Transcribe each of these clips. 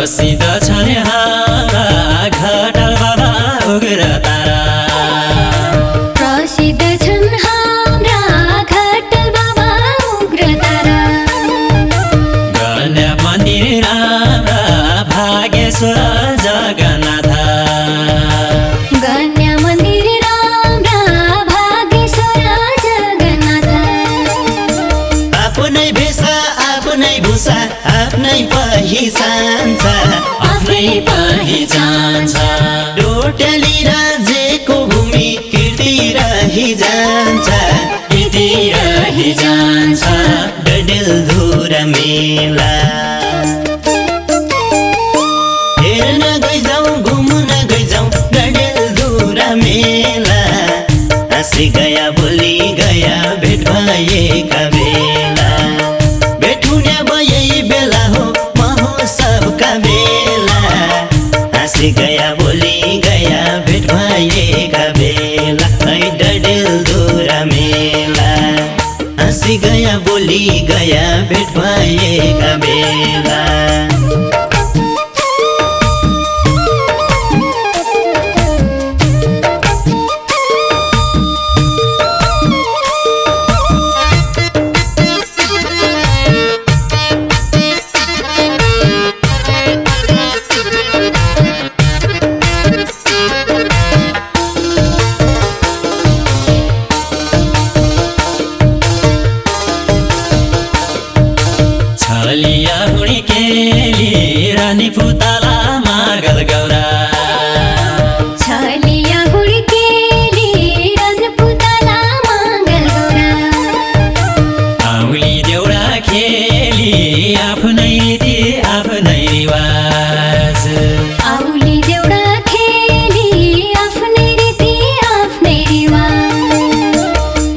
nascida वेशभूषा आफ्नै पहिचान छ आफ्नै पहिचान छ टोटली राज्यको भूमि कीर्ति रही जान्छ। यति रहि जान्छ। डडेलधुरा मेला। हेर्न गइजाउँ घुम्न गइजाउँ डडेलधुरा मेला। हाँसी गया बोली गया भेट भएका गया बोली गया भेट भएका बेला है डडेलधुरा मेला। हाँसी गया बोली गया भेट भएका बेला आउली खेली आफ्नै रीति आफ्नै रिवाज। आउली खेली आफ्नै रीति आफ्नै रिवाज।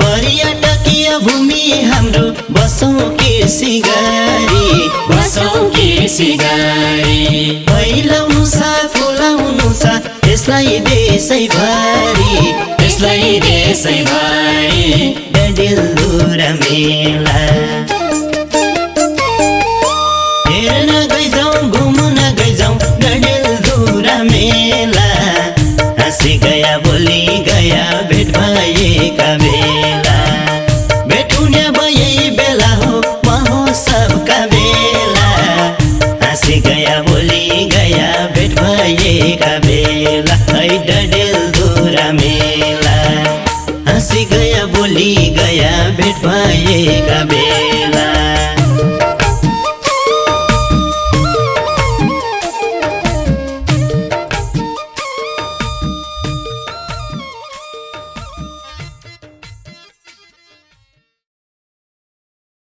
पर्यटकीय भूमि हाम्रो बसौँ के सिगारी बसौँ के सिगारी। यसलाई देशैभरि यसलाई देशैभरि डडेलधुरा मेला। हेर्न गइजाउँ घुम्न गइजाउँ डडेलधुरा मेला। हाँसी गया मेला